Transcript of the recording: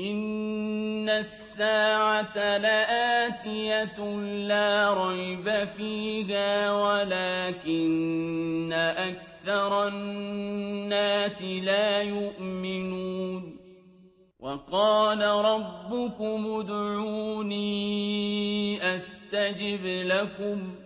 إِنَّ السَّاعَةَ لَآتِيَةٌ لَا رَيْبَ فِيهَا وَلَٰكِنَّ أَكْثَرَ النَّاسِ لَا يُؤْمِنُونَ وَقَالَ رَبُّكُمُ ادْعُونِي أَسْتَجِبْ لَكُمْ ۚ